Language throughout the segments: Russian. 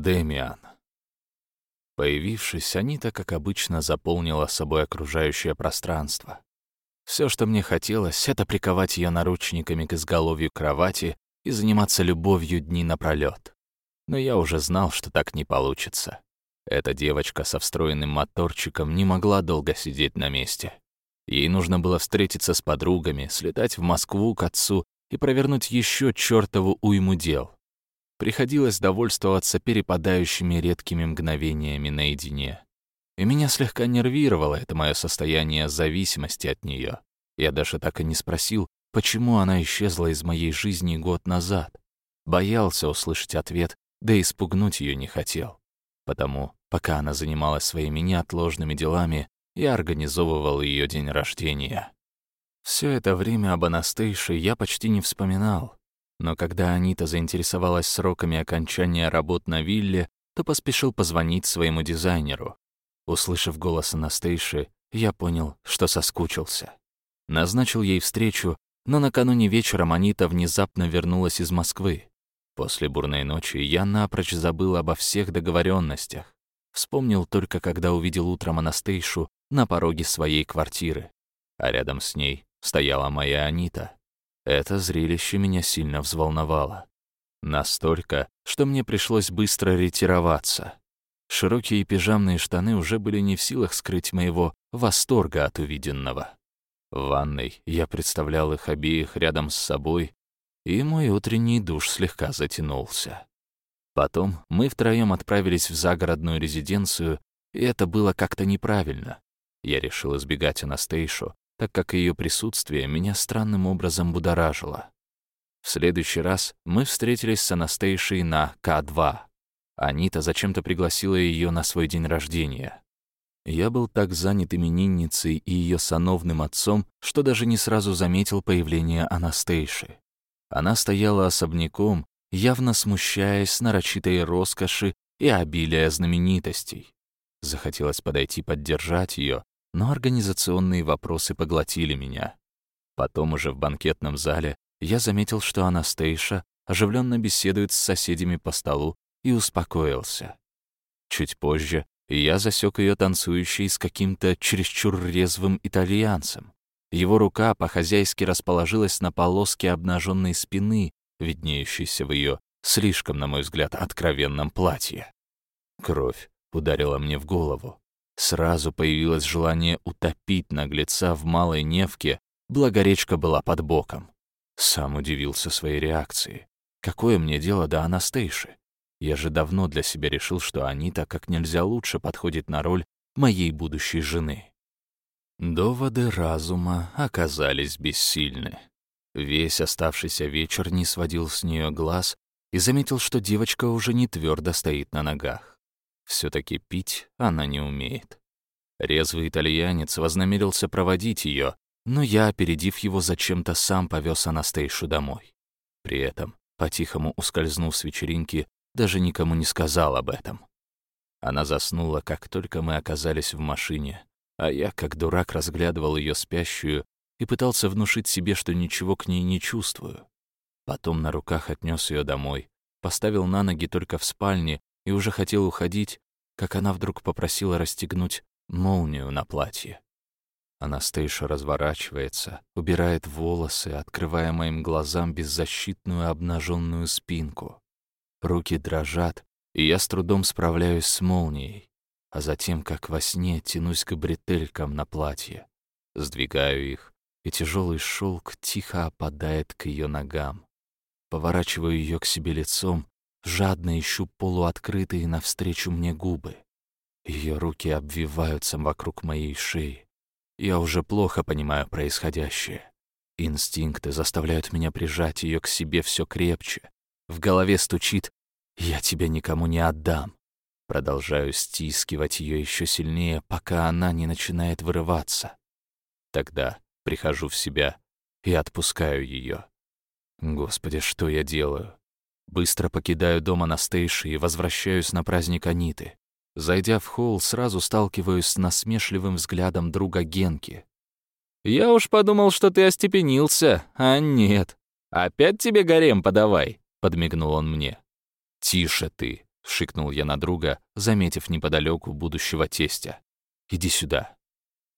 Демиан. Появившись, Анита, как обычно, заполнила собой окружающее пространство. Все, что мне хотелось, это приковать ее наручниками к изголовью кровати и заниматься любовью дни напролёт. Но я уже знал, что так не получится. Эта девочка со встроенным моторчиком не могла долго сидеть на месте. Ей нужно было встретиться с подругами, слетать в Москву к отцу и провернуть еще чертову уйму дел. Приходилось довольствоваться перепадающими редкими мгновениями наедине. И меня слегка нервировало это мое состояние зависимости от нее. Я даже так и не спросил, почему она исчезла из моей жизни год назад. Боялся услышать ответ, да и спугнуть ее не хотел. Потому, пока она занималась своими неотложными делами, я организовывал ее день рождения. Все это время об Анастейше я почти не вспоминал, но когда Анита заинтересовалась сроками окончания работ на вилле, то поспешил позвонить своему дизайнеру. Услышав голос Анастейши, я понял, что соскучился. Назначил ей встречу, но накануне вечером Анита внезапно вернулась из Москвы. После бурной ночи я напрочь забыл обо всех договоренностях. Вспомнил только, когда увидел утром Анастейшу на пороге своей квартиры, а рядом с ней стояла моя Анита. Это зрелище меня сильно взволновало. Настолько, что мне пришлось быстро ретироваться. Широкие пижамные штаны уже были не в силах скрыть моего восторга от увиденного. В ванной я представлял их обеих рядом с собой, и мой утренний душ слегка затянулся. Потом мы втроем отправились в загородную резиденцию, и это было как-то неправильно. Я решил избегать Анастейшу, так как ее присутствие меня странным образом будоражило. В следующий раз мы встретились с Анастейшей на К2. Анита зачем-то пригласила ее на свой день рождения. Я был так занят именинницей и ее сановным отцом, что даже не сразу заметил появление Анастейши. Она стояла особняком, явно смущаясь нарочитой роскоши и обилия знаменитостей. Захотелось подойти поддержать ее, но организационные вопросы поглотили меня. Потом уже в банкетном зале я заметил, что Анастейша оживленно беседует с соседями по столу и успокоился. Чуть позже я засек ее танцующей с каким-то чересчур резвым итальянцем. Его рука по-хозяйски расположилась на полоске обнаженной спины, виднеющейся в ее слишком, на мой взгляд, откровенном платье. Кровь ударила мне в голову. Сразу появилось желание утопить наглеца в малой невке, благо речка была под боком. Сам удивился своей реакции. Какое мне дело до Анастейши? Я же давно для себя решил, что Анита как нельзя лучше подходит на роль моей будущей жены. Доводы разума оказались бессильны. Весь оставшийся вечер не сводил с нее глаз и заметил, что девочка уже не твердо стоит на ногах все таки пить она не умеет. Резвый итальянец вознамерился проводить ее, но я, опередив его, зачем-то сам повез Анастейшу домой. При этом, по-тихому ускользнув с вечеринки, даже никому не сказал об этом. Она заснула, как только мы оказались в машине, а я, как дурак, разглядывал ее спящую и пытался внушить себе, что ничего к ней не чувствую. Потом на руках отнес ее домой, поставил на ноги только в спальне и уже хотел уходить, как она вдруг попросила расстегнуть молнию на платье. Анастейша разворачивается, убирает волосы, открывая моим глазам беззащитную обнаженную спинку. Руки дрожат, и я с трудом справляюсь с молнией, а затем, как во сне, тянусь к бретелькам на платье. Сдвигаю их, и тяжелый шелк тихо опадает к ее ногам. Поворачиваю ее к себе лицом Жадно ищу полуоткрытые навстречу мне губы. Ее руки обвиваются вокруг моей шеи. Я уже плохо понимаю происходящее. Инстинкты заставляют меня прижать ее к себе все крепче. В голове стучит «Я тебя никому не отдам». Продолжаю стискивать ее еще сильнее, пока она не начинает вырываться. Тогда прихожу в себя и отпускаю ее. Господи, что я делаю? Быстро покидаю дом Анастейши и возвращаюсь на праздник Аниты. Зайдя в холл, сразу сталкиваюсь с насмешливым взглядом друга Генки. «Я уж подумал, что ты остепенился, а нет. Опять тебе гарем подавай», — подмигнул он мне. «Тише ты», — шикнул я на друга, заметив неподалеку будущего тестя. «Иди сюда».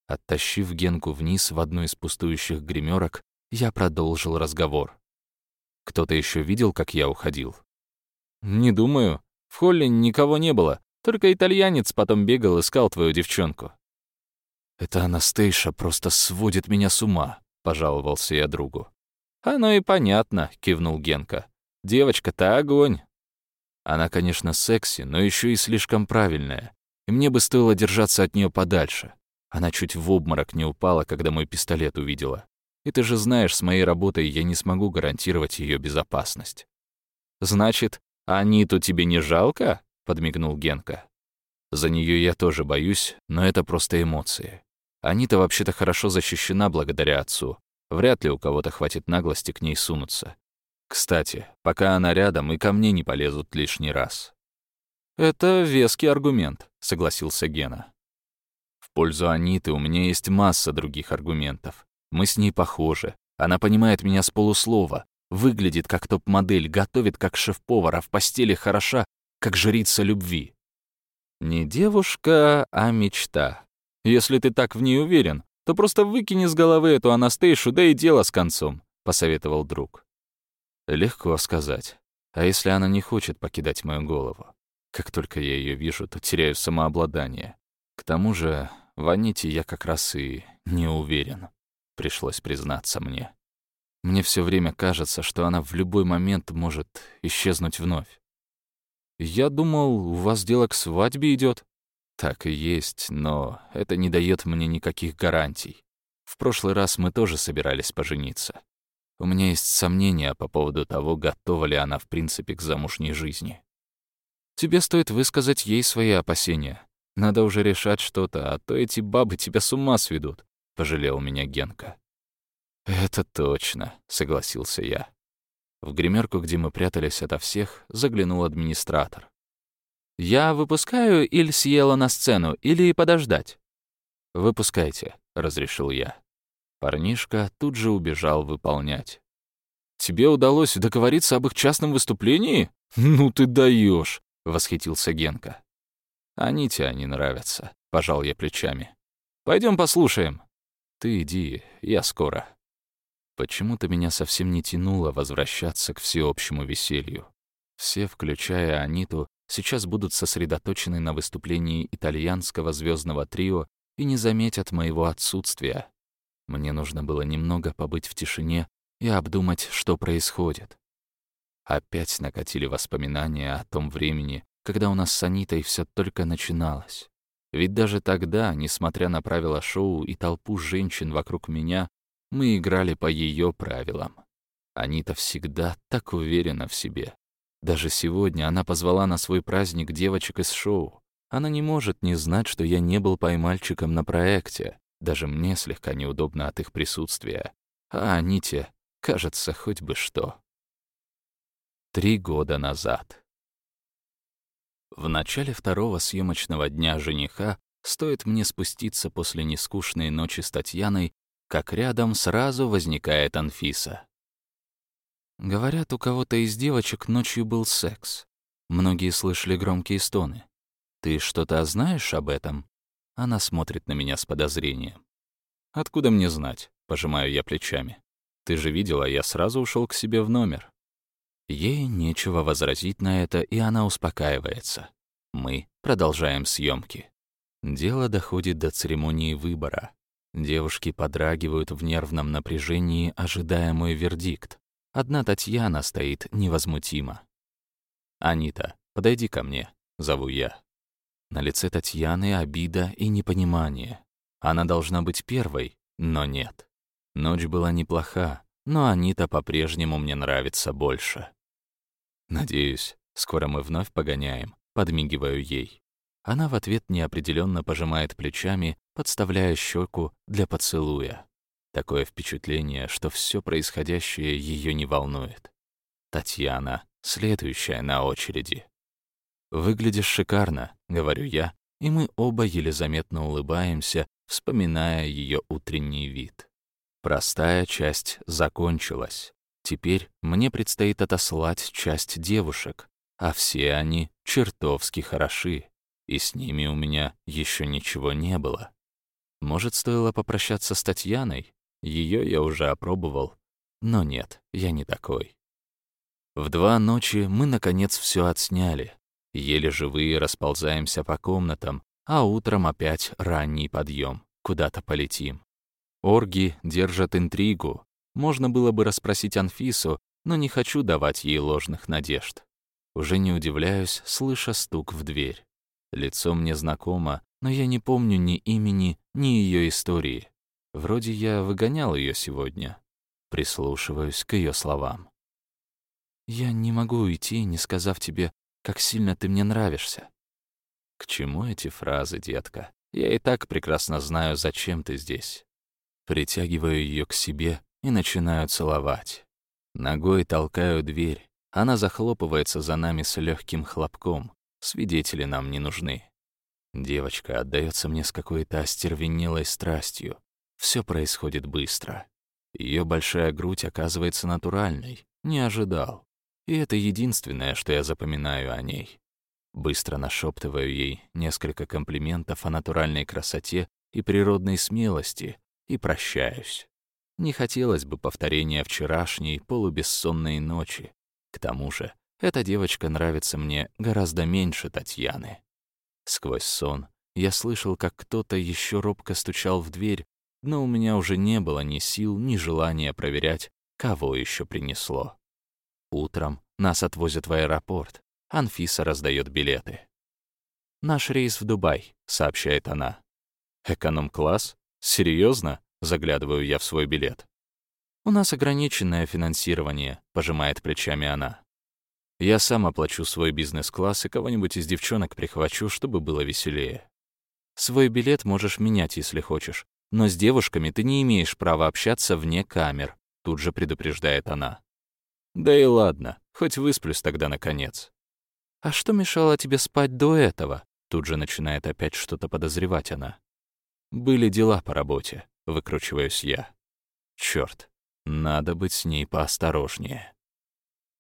Оттащив Генку вниз в одну из пустующих гримерок, я продолжил разговор. «Кто-то еще видел, как я уходил?» «Не думаю. В холле никого не было. Только итальянец потом бегал, искал твою девчонку». «Это Анастейша просто сводит меня с ума», — пожаловался я другу. «Оно и понятно», — кивнул Генка. «Девочка-то огонь». Она, конечно, секси, но еще и слишком правильная. И мне бы стоило держаться от нее подальше. Она чуть в обморок не упала, когда мой пистолет увидела. И ты же знаешь, с моей работой я не смогу гарантировать ее безопасность. «Значит, Аниту тебе не жалко?» — подмигнул Генка. «За нее я тоже боюсь, но это просто эмоции. Анита вообще-то хорошо защищена благодаря отцу. Вряд ли у кого-то хватит наглости к ней сунуться. Кстати, пока она рядом, и ко мне не полезут лишний раз». «Это веский аргумент», — согласился Гена. «В пользу Аниты у меня есть масса других аргументов. Мы с ней похожи. Она понимает меня с полуслова, выглядит как топ-модель, готовит как шеф-повар, а в постели хороша, как жрица любви. Не девушка, а мечта. Если ты так в ней уверен, то просто выкини с головы эту Анастейшу, да и дело с концом», — посоветовал друг. Легко сказать. А если она не хочет покидать мою голову? Как только я ее вижу, то теряю самообладание. К тому же в Аните я как раз и не уверен, пришлось признаться мне. Мне все время кажется, что она в любой момент может исчезнуть вновь. «Я думал, у вас дело к свадьбе идет. Так и есть, но это не дает мне никаких гарантий. В прошлый раз мы тоже собирались пожениться. У меня есть сомнения по поводу того, готова ли она в принципе к замужней жизни. Тебе стоит высказать ей свои опасения. Надо уже решать что-то, а то эти бабы тебя с ума сведут», — пожалел меня Генка. «Это точно», — согласился я. В гримерку, где мы прятались ото всех, заглянул администратор. «Я выпускаю Иль съела на сцену или подождать?» «Выпускайте», — разрешил я. Парнишка тут же убежал выполнять. «Тебе удалось договориться об их частном выступлении? Ну ты даешь, восхитился Генка. «Они тебе не нравятся», — пожал я плечами. Пойдем послушаем». «Ты иди, я скоро». Почему-то меня совсем не тянуло возвращаться к всеобщему веселью. Все, включая Аниту, сейчас будут сосредоточены на выступлении итальянского звездного трио и не заметят моего отсутствия. Мне нужно было немного побыть в тишине и обдумать, что происходит. Опять накатили воспоминания о том времени, когда у нас с Анитой все только начиналось. Ведь даже тогда, несмотря на правила шоу и толпу женщин вокруг меня, мы играли по ее правилам. Анита всегда так уверена в себе. Даже сегодня она позвала на свой праздник девочек из шоу. Она не может не знать, что я не был поймальчиком на проекте. Даже мне слегка неудобно от их присутствия. А Аните, кажется, хоть бы что. Три года назад. В начале второго съемочного дня жениха стоит мне спуститься после нескучной ночи с Татьяной как рядом сразу возникает Анфиса. Говорят, у кого-то из девочек ночью был секс. Многие слышали громкие стоны. Ты что-то знаешь об этом? Она смотрит на меня с подозрением. Откуда мне знать? Пожимаю я плечами. Ты же видела, я сразу ушел к себе в номер. Ей нечего возразить на это, и она успокаивается. Мы продолжаем съемки. Дело доходит до церемонии выбора. Девушки подрагивают в нервном напряжении, ожидая мой вердикт. Одна Татьяна стоит невозмутимо. «Анита, подойди ко мне», — зову я. На лице Татьяны обида и непонимание. Она должна быть первой, но нет. Ночь была неплоха, но Анита по-прежнему мне нравится больше. Надеюсь, скоро мы вновь погоняем, подмигиваю ей. Она в ответ неопределенно пожимает плечами, подставляя щеку для поцелуя. Такое впечатление, что все происходящее ее не волнует. Татьяна, следующая на очереди. «Выглядишь шикарно», — говорю я, и мы оба еле заметно улыбаемся, вспоминая ее утренний вид. Простая часть закончилась. Теперь мне предстоит отослать часть девушек, а все они чертовски хороши, и с ними у меня еще ничего не было. Может, стоило попрощаться с Татьяной? Ее я уже опробовал. Но нет, я не такой. В два ночи мы, наконец, все отсняли. Еле живые расползаемся по комнатам, а утром опять ранний подъем. Куда-то полетим. Орги держат интригу. Можно было бы расспросить Анфису, но не хочу давать ей ложных надежд. Уже не удивляюсь, слыша стук в дверь. Лицо мне знакомо, но я не помню ни имени, ни ее истории. Вроде я выгонял ее сегодня. Прислушиваюсь к ее словам. «Я не могу уйти, не сказав тебе, как сильно ты мне нравишься». К чему эти фразы, детка? Я и так прекрасно знаю, зачем ты здесь. Притягиваю ее к себе и начинаю целовать. Ногой толкаю дверь. Она захлопывается за нами с легким хлопком. Свидетели нам не нужны. Девочка отдается мне с какой-то остервенелой страстью. Все происходит быстро. Ее большая грудь оказывается натуральной. Не ожидал. И это единственное, что я запоминаю о ней. Быстро нашептываю ей несколько комплиментов о натуральной красоте и природной смелости и прощаюсь. Не хотелось бы повторения вчерашней полубессонной ночи. К тому же, эта девочка нравится мне гораздо меньше Татьяны. Сквозь сон я слышал, как кто-то еще робко стучал в дверь, но у меня уже не было ни сил, ни желания проверять, кого еще принесло. Утром нас отвозят в аэропорт. Анфиса раздает билеты. «Наш рейс в Дубай», — сообщает она. «Эконом-класс? Серьезно? Заглядываю я в свой билет. «У нас ограниченное финансирование», — пожимает плечами она. «Я сам оплачу свой бизнес-класс и кого-нибудь из девчонок прихвачу, чтобы было веселее. Свой билет можешь менять, если хочешь, но с девушками ты не имеешь права общаться вне камер», — тут же предупреждает она. «Да и ладно, хоть высплюсь тогда наконец». «А что мешало тебе спать до этого?» Тут же начинает опять что-то подозревать она. «Были дела по работе», — выкручиваюсь я. Черт, надо быть с ней поосторожнее.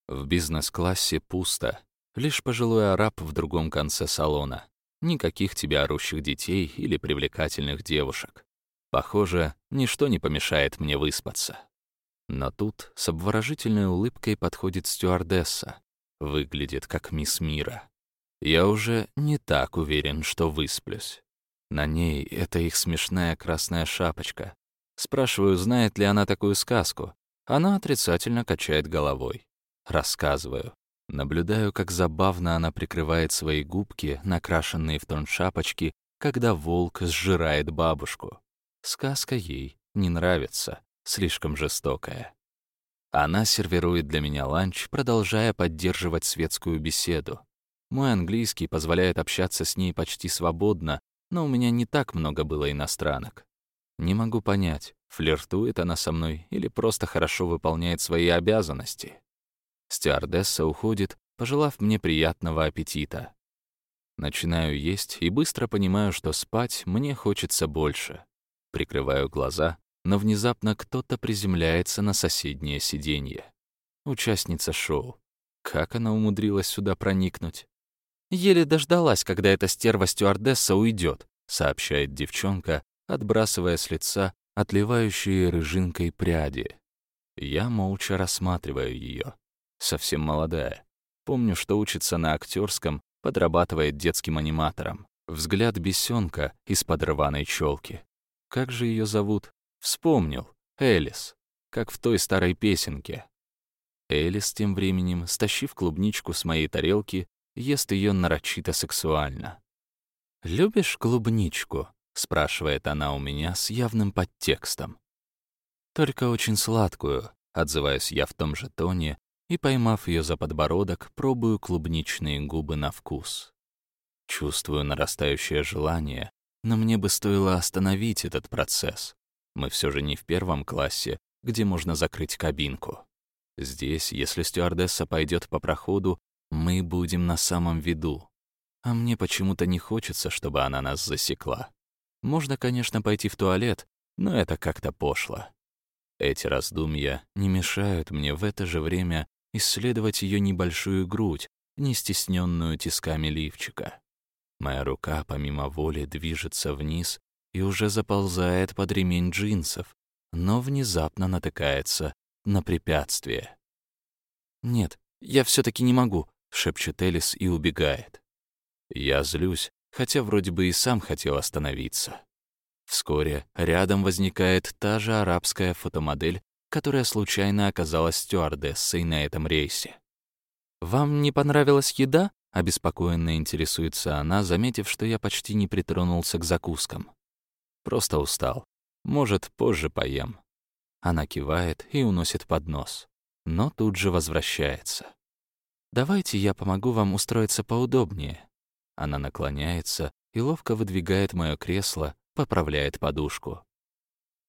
В бизнес-классе пусто. Лишь пожилой араб в другом конце салона. Никаких тебе орущих детей или привлекательных девушек. Похоже, ничто не помешает мне выспаться. Но тут с обворожительной улыбкой подходит стюардесса. Выглядит как мисс мира. Я уже не так уверен, что высплюсь. На ней это их смешная красная шапочка. Спрашиваю, знает ли она такую сказку. Она отрицательно качает головой. Рассказываю. Наблюдаю, как забавно она прикрывает свои губки, накрашенные в тон шапочки, когда волк сжирает бабушку. Сказка ей не нравится, слишком жестокая. Она сервирует для меня ланч, продолжая поддерживать светскую беседу. Мой английский позволяет общаться с ней почти свободно, но у меня не так много было иностранок. Не могу понять, флиртует она со мной или просто хорошо выполняет свои обязанности. Стюардесса уходит, пожелав мне приятного аппетита. Начинаю есть и быстро понимаю, что спать мне хочется больше. Прикрываю глаза, но внезапно кто-то приземляется на соседнее сиденье. Участница шоу. Как она умудрилась сюда проникнуть? Еле дождалась, когда эта стерва-стюардесса уйдет, сообщает девчонка, отбрасывая с лица отливающие рыжинкой пряди. Я молча рассматриваю ее. Совсем молодая. Помню, что учится на актерском, подрабатывает детским аниматором. Взгляд бесенка из-под рваной челки. Как же ее зовут? Вспомнил. Элис. Как в той старой песенке. Элис тем временем, стащив клубничку с моей тарелки, ест ее нарочито сексуально. «Любишь клубничку?» — спрашивает она у меня с явным подтекстом. «Только очень сладкую», — отзываюсь я в том же тоне, и, поймав ее за подбородок, пробую клубничные губы на вкус. Чувствую нарастающее желание, но мне бы стоило остановить этот процесс. Мы все же не в первом классе, где можно закрыть кабинку. Здесь, если стюардесса пойдет по проходу, мы будем на самом виду. А мне почему-то не хочется, чтобы она нас засекла. Можно, конечно, пойти в туалет, но это как-то пошло. Эти раздумья не мешают мне в это же время исследовать ее небольшую грудь, не стесненную тисками лифчика. Моя рука помимо воли движется вниз и уже заползает под ремень джинсов, но внезапно натыкается на препятствие. «Нет, я все таки не могу», — шепчет Элис и убегает. Я злюсь, хотя вроде бы и сам хотел остановиться. Вскоре рядом возникает та же арабская фотомодель, которая случайно оказалась стюардессой на этом рейсе. «Вам не понравилась еда?» — обеспокоенно интересуется она, заметив, что я почти не притронулся к закускам. «Просто устал. Может, позже поем». Она кивает и уносит поднос, но тут же возвращается. «Давайте я помогу вам устроиться поудобнее». Она наклоняется и ловко выдвигает мое кресло, поправляет подушку.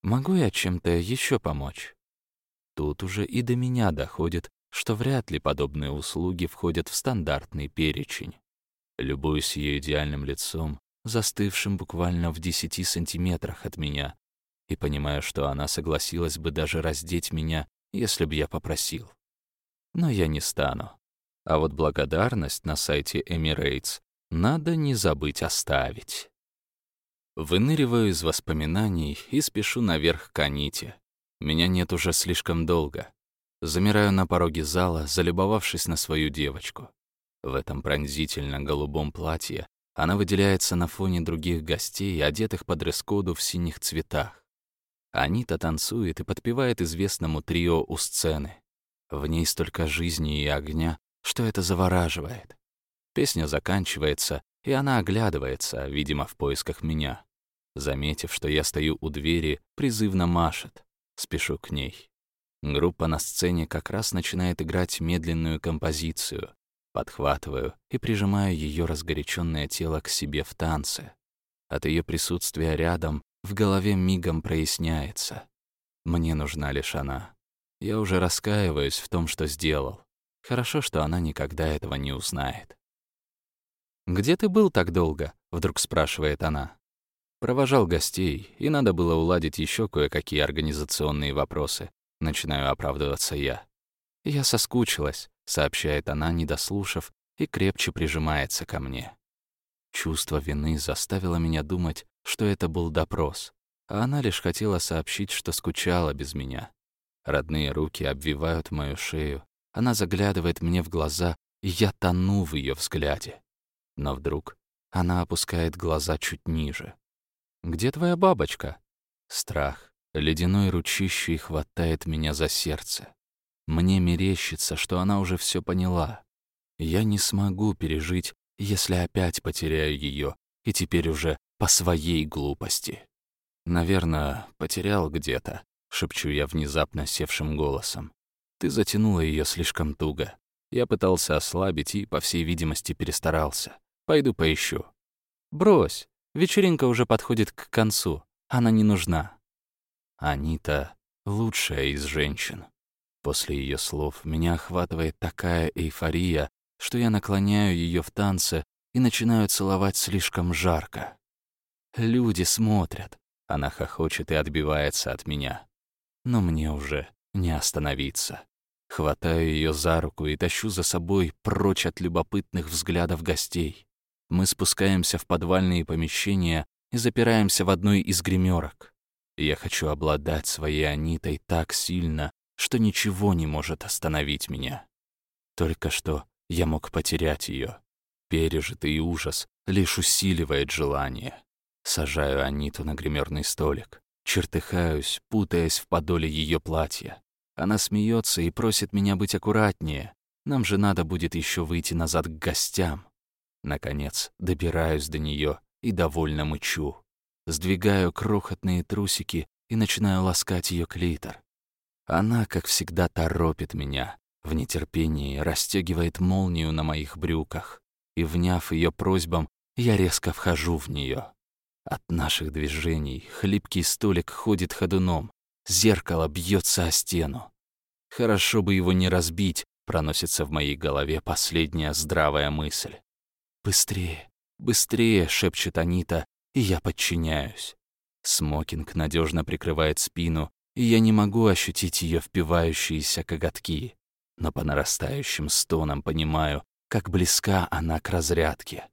«Могу я чем-то еще помочь?» Тут уже и до меня доходит, что вряд ли подобные услуги входят в стандартный перечень. Любуюсь ее идеальным лицом, застывшим буквально в десяти сантиметрах от меня, и понимаю, что она согласилась бы даже раздеть меня, если бы я попросил. Но я не стану. А вот благодарность на сайте Emirates надо не забыть оставить. Выныриваю из воспоминаний и спешу наверх к Аните. Меня нет уже слишком долго. Замираю на пороге зала, залюбовавшись на свою девочку. В этом пронзительно-голубом платье она выделяется на фоне других гостей, одетых под дресс-коду в синих цветах. Анита танцует и подпевает известному трио у сцены. В ней столько жизни и огня, что это завораживает. Песня заканчивается, и она оглядывается, видимо, в поисках меня. Заметив, что я стою у двери, призывно машет. Спешу к ней. Группа на сцене как раз начинает играть медленную композицию. Подхватываю и прижимаю ее разгоряченное тело к себе в танце. От ее присутствия рядом в голове мигом проясняется. Мне нужна лишь она. Я уже раскаиваюсь в том, что сделал. Хорошо, что она никогда этого не узнает. «Где ты был так долго?» — вдруг спрашивает она. Провожал гостей, и надо было уладить еще кое-какие организационные вопросы. Начинаю оправдываться я. «Я соскучилась», — сообщает она, не дослушав, и крепче прижимается ко мне. Чувство вины заставило меня думать, что это был допрос, а она лишь хотела сообщить, что скучала без меня. Родные руки обвивают мою шею, она заглядывает мне в глаза, и я тону в ее взгляде. Но вдруг она опускает глаза чуть ниже. «Где твоя бабочка?» Страх, ледяной ручищей хватает меня за сердце. Мне мерещится, что она уже все поняла. Я не смогу пережить, если опять потеряю ее, и теперь уже по своей глупости. Наверное, потерял где-то, шепчу я внезапно севшим голосом. Ты затянула ее слишком туго. Я пытался ослабить и, по всей видимости, перестарался. Пойду поищу. Брось, Вечеринка уже подходит к концу. Она не нужна. Анита — лучшая из женщин. После ее слов меня охватывает такая эйфория, что я наклоняю ее в танце и начинаю целовать слишком жарко. Люди смотрят. Она хохочет и отбивается от меня. Но мне уже не остановиться. Хватаю ее за руку и тащу за собой прочь от любопытных взглядов гостей. Мы спускаемся в подвальные помещения и запираемся в одной из гримерок. Я хочу обладать своей Анитой так сильно, что ничего не может остановить меня. Только что я мог потерять ее. Пережитый ужас лишь усиливает желание. Сажаю Аниту на гримерный столик. Чертыхаюсь, путаясь в подоле ее платья. Она смеется и просит меня быть аккуратнее. Нам же надо будет еще выйти назад к гостям. Наконец, добираюсь до нее и довольно мычу. Сдвигаю крохотные трусики и начинаю ласкать ее клитор. Она, как всегда, торопит меня, в нетерпении расстегивает молнию на моих брюках, и, вняв ее просьбам, я резко вхожу в нее. От наших движений хлипкий столик ходит ходуном, зеркало бьется о стену. Хорошо бы его не разбить, проносится в моей голове последняя здравая мысль. «Быстрее, быстрее!» — шепчет Анита, и я подчиняюсь. Смокинг надежно прикрывает спину, и я не могу ощутить ее впивающиеся коготки. Но по нарастающим стонам понимаю, как близка она к разрядке.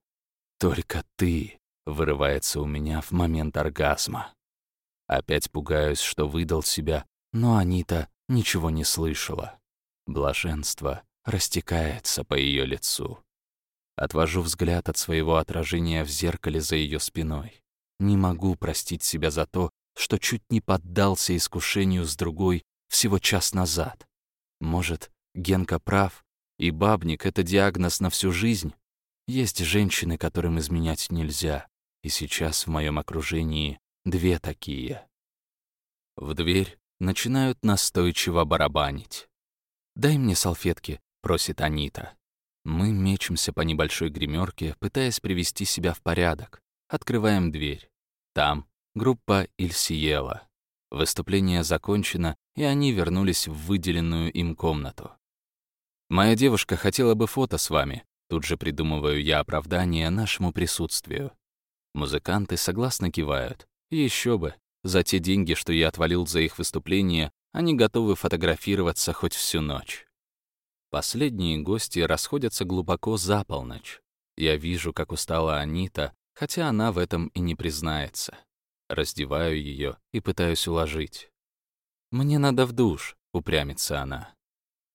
Только ты вырывается у меня в момент оргазма. Опять пугаюсь, что выдал себя, но Анита ничего не слышала. Блаженство растекается по ее лицу. Отвожу взгляд от своего отражения в зеркале за ее спиной. Не могу простить себя за то, что чуть не поддался искушению с другой всего час назад. Может, Генка прав, и бабник — это диагноз на всю жизнь? Есть женщины, которым изменять нельзя, и сейчас в моем окружении две такие. В дверь начинают настойчиво барабанить. «Дай мне салфетки», — просит Анита. Мы мечемся по небольшой гримерке, пытаясь привести себя в порядок. Открываем дверь. Там группа Ильсиела. Выступление закончено, и они вернулись в выделенную им комнату. «Моя девушка хотела бы фото с вами», тут же придумываю я оправдание нашему присутствию. Музыканты согласно кивают. Еще бы, за те деньги, что я отвалил за их выступление, они готовы фотографироваться хоть всю ночь. Последние гости расходятся глубоко за полночь. Я вижу, как устала Анита, хотя она в этом и не признается. Раздеваю ее и пытаюсь уложить. «Мне надо в душ», — упрямится она.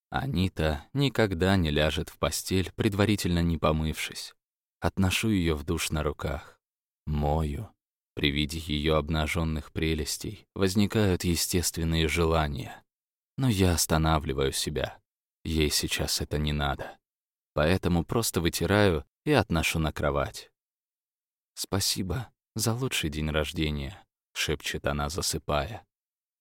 Анита никогда не ляжет в постель, предварительно не помывшись. Отношу ее в душ на руках. Мою. При виде ее обнаженных прелестей возникают естественные желания. Но я останавливаю себя. Ей сейчас это не надо. Поэтому просто вытираю и отношу на кровать. «Спасибо за лучший день рождения», — шепчет она, засыпая.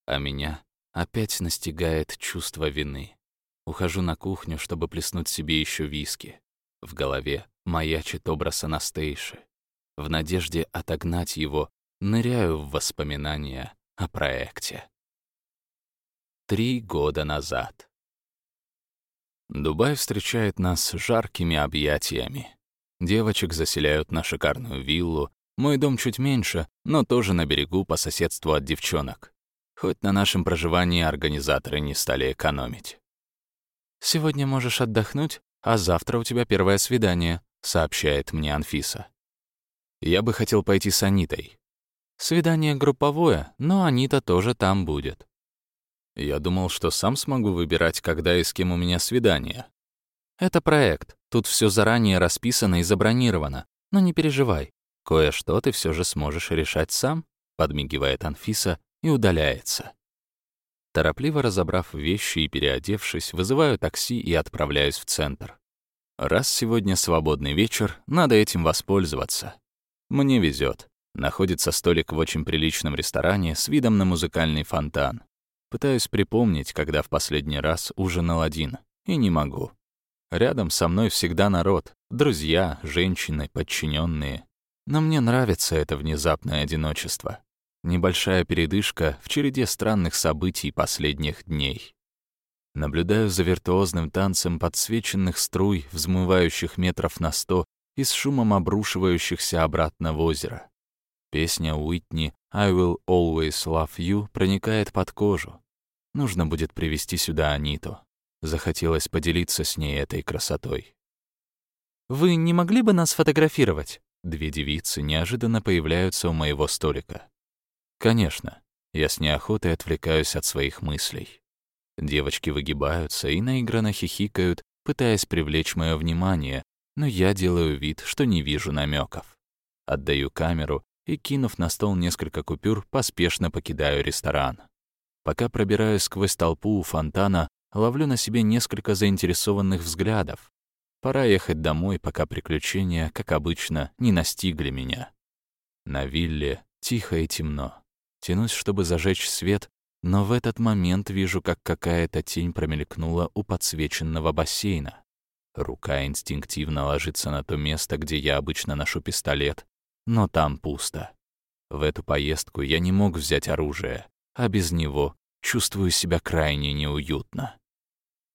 А меня опять настигает чувство вины. Ухожу на кухню, чтобы плеснуть себе еще виски. В голове маячит образ Анастейши. В надежде отогнать его, ныряю в воспоминания о проекте. Три года назад. Дубай встречает нас жаркими объятиями. Девочек заселяют на шикарную виллу. Мой дом чуть меньше, но тоже на берегу по соседству от девчонок. Хоть на нашем проживании организаторы не стали экономить. «Сегодня можешь отдохнуть, а завтра у тебя первое свидание», — сообщает мне Анфиса. «Я бы хотел пойти с Анитой». «Свидание групповое, но Анита тоже там будет». Я думал, что сам смогу выбирать, когда и с кем у меня свидание. Это проект. Тут все заранее расписано и забронировано. Но не переживай. Кое-что ты все же сможешь решать сам, подмигивает Анфиса и удаляется. Торопливо разобрав вещи и переодевшись, вызываю такси и отправляюсь в центр. Раз сегодня свободный вечер, надо этим воспользоваться. Мне везет. Находится столик в очень приличном ресторане с видом на музыкальный фонтан. Пытаюсь припомнить, когда в последний раз ужинал один, и не могу. Рядом со мной всегда народ, друзья, женщины, подчиненные. Но мне нравится это внезапное одиночество. Небольшая передышка в череде странных событий последних дней. Наблюдаю за виртуозным танцем подсвеченных струй, взмывающих метров на сто и с шумом обрушивающихся обратно в озеро. Песня Уитни «I will always love you» проникает под кожу. Нужно будет привести сюда Аниту. Захотелось поделиться с ней этой красотой. «Вы не могли бы нас фотографировать?» Две девицы неожиданно появляются у моего столика. «Конечно». Я с неохотой отвлекаюсь от своих мыслей. Девочки выгибаются и наигранно хихикают, пытаясь привлечь мое внимание, но я делаю вид, что не вижу намеков. Отдаю камеру и, кинув на стол несколько купюр, поспешно покидаю ресторан. Пока пробираюсь сквозь толпу у фонтана, ловлю на себе несколько заинтересованных взглядов. Пора ехать домой, пока приключения, как обычно, не настигли меня. На вилле тихо и темно. Тянусь, чтобы зажечь свет, но в этот момент вижу, как какая-то тень промелькнула у подсвеченного бассейна. Рука инстинктивно ложится на то место, где я обычно ношу пистолет, но там пусто. В эту поездку я не мог взять оружие, а без него чувствую себя крайне неуютно.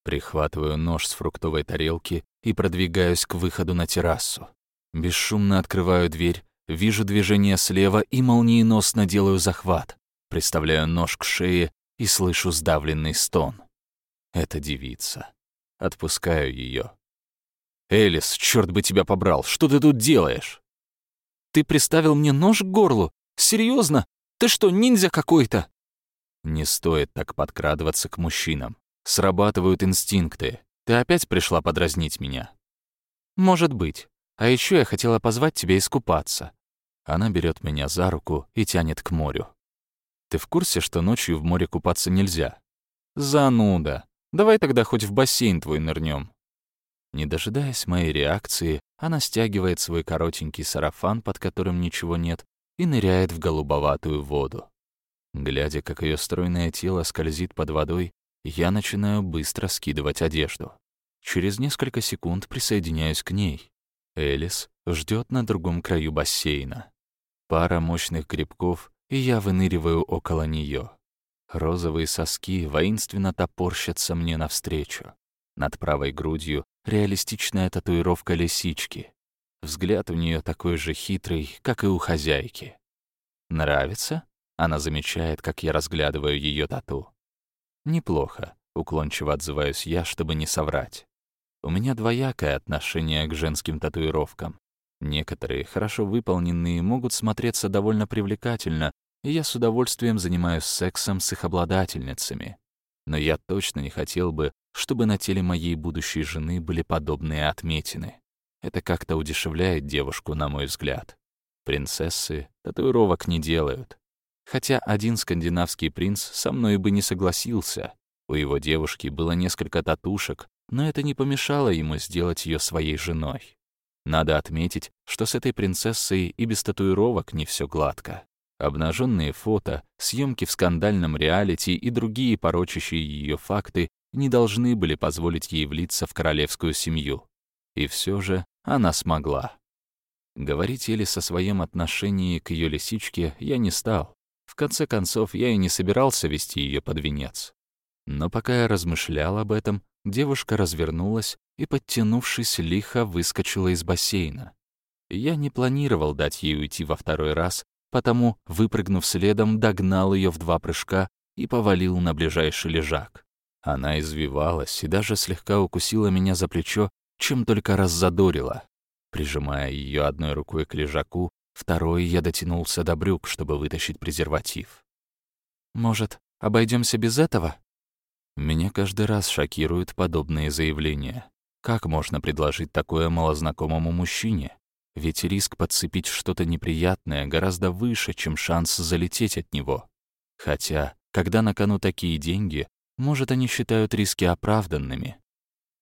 Прихватываю нож с фруктовой тарелки и продвигаюсь к выходу на террасу. Бесшумно открываю дверь, вижу движение слева и молниеносно делаю захват. Приставляю нож к шее и слышу сдавленный стон. Это девица. Отпускаю ее. «Элис, черт бы тебя побрал, что ты тут делаешь?» «Ты приставил мне нож к горлу? Серьезно? Ты что, ниндзя какой-то?» Не стоит так подкрадываться к мужчинам. Срабатывают инстинкты. Ты опять пришла подразнить меня? Может быть. А еще я хотела позвать тебя искупаться. Она берет меня за руку и тянет к морю. Ты в курсе, что ночью в море купаться нельзя? Зануда. Давай тогда хоть в бассейн твой нырнем. Не дожидаясь моей реакции, она стягивает свой коротенький сарафан, под которым ничего нет, и ныряет в голубоватую воду. Глядя, как ее стройное тело скользит под водой, я начинаю быстро скидывать одежду. Через несколько секунд присоединяюсь к ней. Элис ждет на другом краю бассейна. Пара мощных грибков, и я выныриваю около нее. Розовые соски воинственно топорщатся мне навстречу. Над правой грудью реалистичная татуировка лисички. Взгляд у нее такой же хитрый, как и у хозяйки. «Нравится?» — она замечает, как я разглядываю ее тату. «Неплохо», — уклончиво отзываюсь я, чтобы не соврать. У меня двоякое отношение к женским татуировкам. Некоторые, хорошо выполненные, могут смотреться довольно привлекательно, и я с удовольствием занимаюсь сексом с их обладательницами. Но я точно не хотел бы, чтобы на теле моей будущей жены были подобные отметины. Это как-то удешевляет девушку, на мой взгляд. Принцессы татуировок не делают. Хотя один скандинавский принц со мной бы не согласился. У его девушки было несколько татушек, но это не помешало ему сделать ее своей женой. Надо отметить, что с этой принцессой и без татуировок не все гладко. Обнаженные фото, съемки в скандальном реалити и другие порочащие ее факты не должны были позволить ей влиться в королевскую семью. И все же она смогла. Говорить Элис о своем отношении к ее лисичке я не стал. В конце концов, я и не собирался вести ее под венец. Но пока я размышлял об этом, девушка развернулась и, подтянувшись, лихо выскочила из бассейна. Я не планировал дать ей уйти во второй раз, потому, выпрыгнув следом, догнал ее в два прыжка и повалил на ближайший лежак. Она извивалась и даже слегка укусила меня за плечо, чем только раззадорила. Прижимая ее одной рукой к лежаку, второй я дотянулся до брюк, чтобы вытащить презерватив. «Может, обойдемся без этого?» Меня каждый раз шокируют подобные заявления. Как можно предложить такое малознакомому мужчине? Ведь риск подцепить что-то неприятное гораздо выше, чем шанс залететь от него. Хотя, когда на кону такие деньги, может, они считают риски оправданными.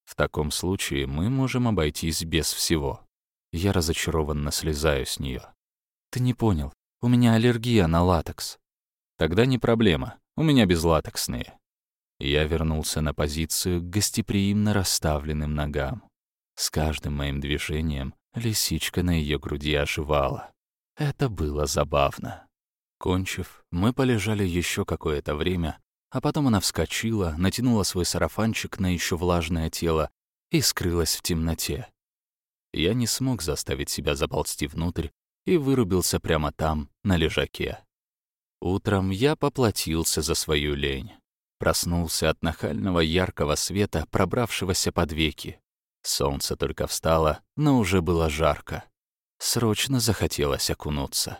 В таком случае мы можем обойтись без всего. Я разочарованно слезаю с нее. Ты не понял, у меня аллергия на латекс. Тогда не проблема, у меня безлатексные. Я вернулся на позицию к гостеприимно расставленным ногам. С каждым моим движением лисичка на ее груди оживала. Это было забавно. Кончив, мы полежали еще какое-то время, а потом она вскочила, натянула свой сарафанчик на еще влажное тело и скрылась в темноте. Я не смог заставить себя заползти внутрь и вырубился прямо там, на лежаке. Утром я поплатился за свою лень. Проснулся от нахального яркого света, пробравшегося под веки. Солнце только встало, но уже было жарко. Срочно захотелось окунуться.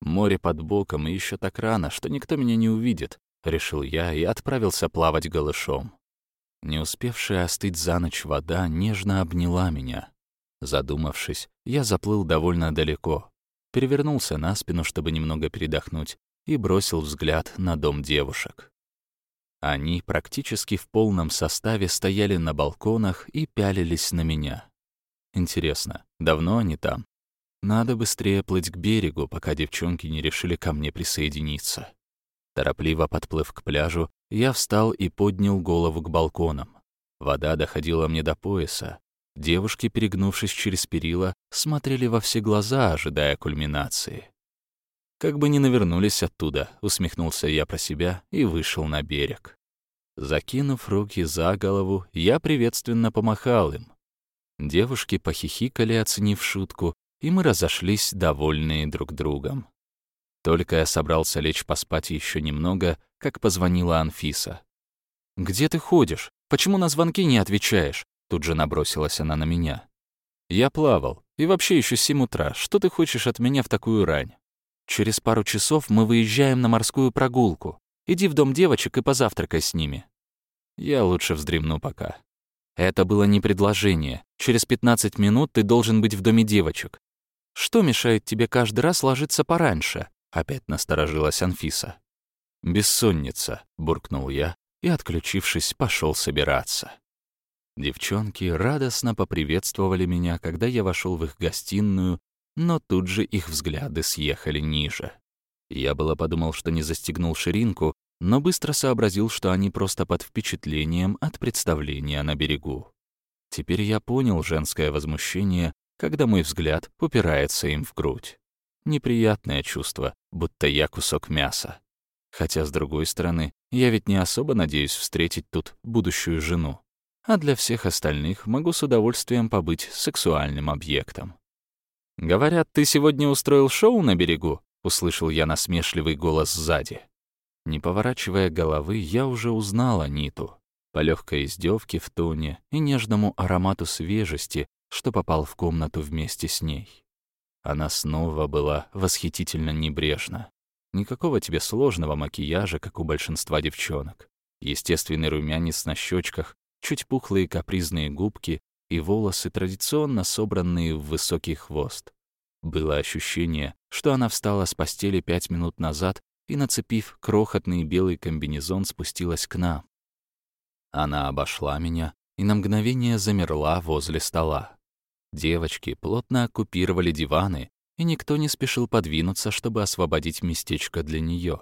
Море под боком и еще так рано, что никто меня не увидит, решил я и отправился плавать голышом. Не успевшая остыть за ночь вода нежно обняла меня. Задумавшись, я заплыл довольно далеко, перевернулся на спину, чтобы немного передохнуть, и бросил взгляд на дом девушек. Они практически в полном составе стояли на балконах и пялились на меня. Интересно, давно они там? Надо быстрее плыть к берегу, пока девчонки не решили ко мне присоединиться. Торопливо подплыв к пляжу, я встал и поднял голову к балконам. Вода доходила мне до пояса. Девушки, перегнувшись через перила, смотрели во все глаза, ожидая кульминации. Как бы ни навернулись оттуда, усмехнулся я про себя и вышел на берег. Закинув руки за голову, я приветственно помахал им. Девушки похихикали, оценив шутку, и мы разошлись, довольные друг другом. Только я собрался лечь поспать еще немного, как позвонила Анфиса. «Где ты ходишь? Почему на звонки не отвечаешь? Тут же набросилась она на меня. «Я плавал. И вообще еще семь утра. Что ты хочешь от меня в такую рань? Через пару часов мы выезжаем на морскую прогулку. Иди в дом девочек и позавтракай с ними». Я лучше вздремну пока. Это было не предложение. Через 15 минут ты должен быть в доме девочек. Что мешает тебе каждый раз ложиться пораньше? Опять насторожилась Анфиса. «Бессонница», — буркнул я и, отключившись, пошел собираться. Девчонки радостно поприветствовали меня, когда я вошел в их гостиную, но тут же их взгляды съехали ниже. Я было подумал, что не застегнул ширинку, но быстро сообразил, что они просто под впечатлением от представления на берегу. Теперь я понял женское возмущение, когда мой взгляд упирается им в грудь. Неприятное чувство, будто я кусок мяса. Хотя, с другой стороны, я ведь не особо надеюсь встретить тут будущую жену а для всех остальных могу с удовольствием побыть сексуальным объектом. «Говорят, ты сегодня устроил шоу на берегу?» — услышал я насмешливый голос сзади. Не поворачивая головы, я уже узнал Аниту. По легкой издевке в тоне и нежному аромату свежести, что попал в комнату вместе с ней. Она снова была восхитительно небрежна. Никакого тебе сложного макияжа, как у большинства девчонок. Естественный румянец на щечках, чуть пухлые капризные губки и волосы, традиционно собранные в высокий хвост. Было ощущение, что она встала с постели пять минут назад и, нацепив крохотный белый комбинезон, спустилась к нам. Она обошла меня и на мгновение замерла возле стола. Девочки плотно оккупировали диваны, и никто не спешил подвинуться, чтобы освободить местечко для нее.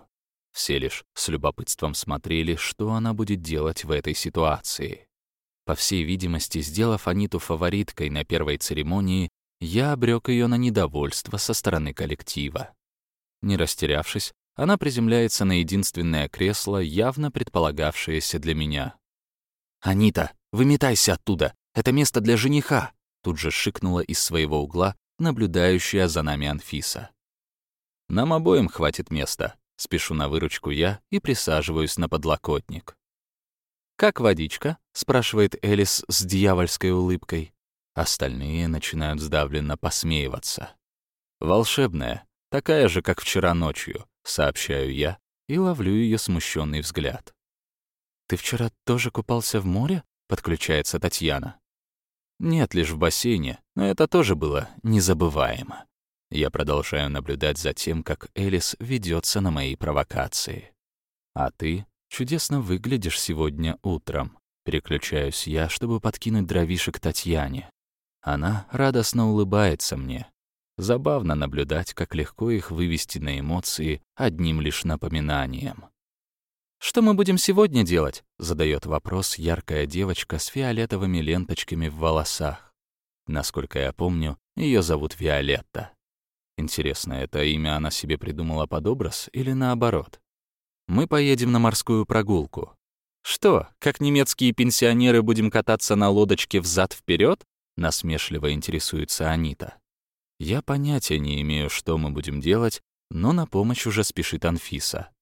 Все лишь с любопытством смотрели, что она будет делать в этой ситуации. По всей видимости, сделав Аниту фавориткой на первой церемонии, я обрек ее на недовольство со стороны коллектива. Не растерявшись, она приземляется на единственное кресло, явно предполагавшееся для меня. «Анита, выметайся оттуда! Это место для жениха!» Тут же шикнула из своего угла наблюдающая за нами Анфиса. «Нам обоим хватит места», Спешу на выручку я и присаживаюсь на подлокотник. «Как водичка?» — спрашивает Элис с дьявольской улыбкой. Остальные начинают сдавленно посмеиваться. «Волшебная, такая же, как вчера ночью», — сообщаю я и ловлю ее смущенный взгляд. «Ты вчера тоже купался в море?» — подключается Татьяна. «Нет, лишь в бассейне, но это тоже было незабываемо». Я продолжаю наблюдать за тем, как Элис ведется на мои провокации. «А ты чудесно выглядишь сегодня утром». Переключаюсь я, чтобы подкинуть дровишек Татьяне. Она радостно улыбается мне. Забавно наблюдать, как легко их вывести на эмоции одним лишь напоминанием. «Что мы будем сегодня делать?» — задает вопрос яркая девочка с фиолетовыми ленточками в волосах. Насколько я помню, ее зовут Виолетта. Интересно, это имя она себе придумала под образ или наоборот? Мы поедем на морскую прогулку. Что, как немецкие пенсионеры будем кататься на лодочке взад вперед? Насмешливо интересуется Анита. Я понятия не имею, что мы будем делать, но на помощь уже спешит Анфиса.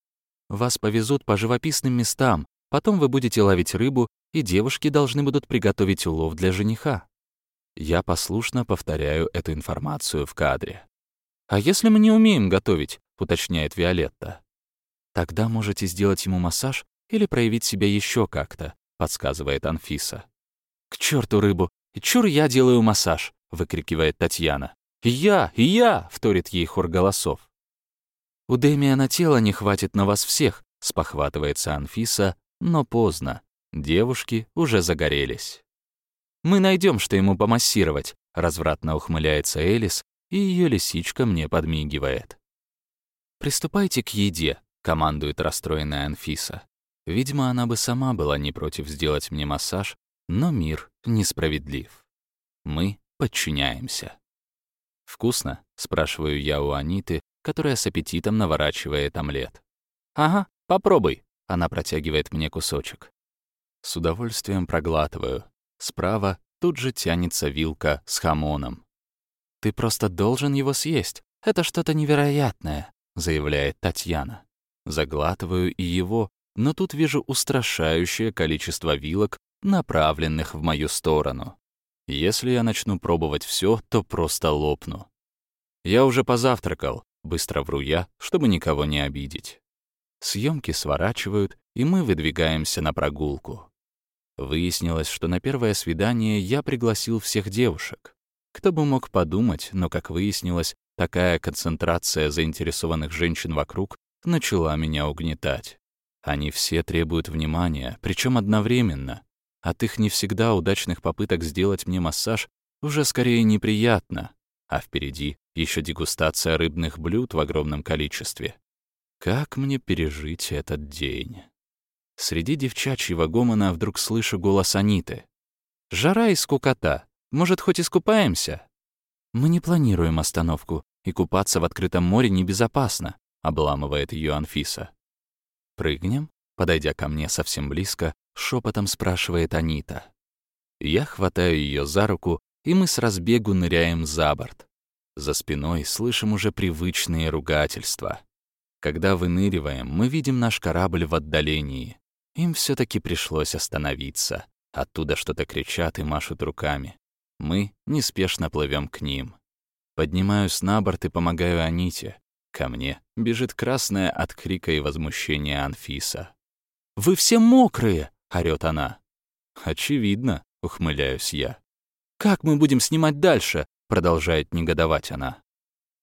Вас повезут по живописным местам, потом вы будете ловить рыбу, и девушки должны будут приготовить улов для жениха. Я послушно повторяю эту информацию в кадре. «А если мы не умеем готовить?» — уточняет Виолетта. «Тогда можете сделать ему массаж или проявить себя еще как-то», — подсказывает Анфиса. «К черту рыбу! И чур я делаю массаж!» — выкрикивает Татьяна. «И я! Я!» — вторит ей хор голосов. «У Дэмиана тела не хватит на вас всех», — спохватывается Анфиса, но поздно. Девушки уже загорелись. «Мы найдем, что ему помассировать», — развратно ухмыляется Элис, и ее лисичка мне подмигивает. «Приступайте к еде», — командует расстроенная Анфиса. Видимо, она бы сама была не против сделать мне массаж, но мир несправедлив. Мы подчиняемся. «Вкусно?» — спрашиваю я у Аниты, которая с аппетитом наворачивает омлет. «Ага, попробуй», — она протягивает мне кусочек. С удовольствием проглатываю. Справа тут же тянется вилка с хамоном. «Ты просто должен его съесть. Это что-то невероятное», — заявляет Татьяна. Заглатываю и его, но тут вижу устрашающее количество вилок, направленных в мою сторону. Если я начну пробовать все, то просто лопну. Я уже позавтракал, быстро вру я, чтобы никого не обидеть. Съемки сворачивают, и мы выдвигаемся на прогулку. Выяснилось, что на первое свидание я пригласил всех девушек. Кто бы мог подумать, но, как выяснилось, такая концентрация заинтересованных женщин вокруг начала меня угнетать. Они все требуют внимания, причем одновременно. От их не всегда удачных попыток сделать мне массаж уже скорее неприятно, а впереди еще дегустация рыбных блюд в огромном количестве. Как мне пережить этот день? Среди девчачьего гомона вдруг слышу голос Аниты. «Жара и скукота. Может, хоть искупаемся?» «Мы не планируем остановку, и купаться в открытом море небезопасно», — обламывает ее Анфиса. «Прыгнем?» — подойдя ко мне совсем близко, шепотом спрашивает Анита. Я хватаю ее за руку, и мы с разбегу ныряем за борт. За спиной слышим уже привычные ругательства. Когда выныриваем, мы видим наш корабль в отдалении. Им все таки пришлось остановиться. Оттуда что-то кричат и машут руками. Мы неспешно плывем к ним. Поднимаюсь на борт и помогаю Аните. Ко мне бежит красная от крика и возмущения Анфиса. «Вы все мокрые!» — орёт она. «Очевидно», — ухмыляюсь я. «Как мы будем снимать дальше?» — продолжает негодовать она.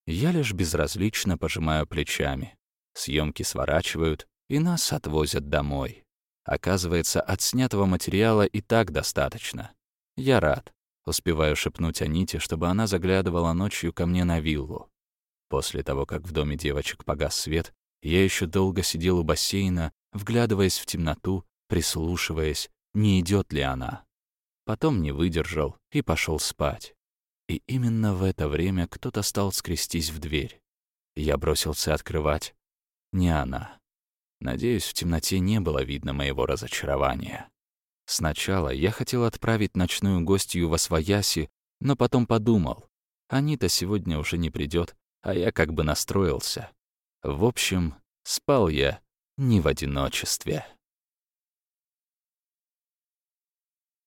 Я лишь безразлично пожимаю плечами. Съемки сворачивают, и нас отвозят домой. Оказывается, от снятого материала и так достаточно. Я рад. Успеваю шепнуть Аните, чтобы она заглядывала ночью ко мне на виллу. После того, как в доме девочек погас свет, я еще долго сидел у бассейна, вглядываясь в темноту, прислушиваясь, не идет ли она. Потом не выдержал и пошел спать. И именно в это время кто-то стал скрестись в дверь. Я бросился открывать. Не она. Надеюсь, в темноте не было видно моего разочарования. Сначала я хотел отправить ночную гостью во свояси, но потом подумал, Анита сегодня уже не придет, а я как бы настроился. В общем, спал я не в одиночестве.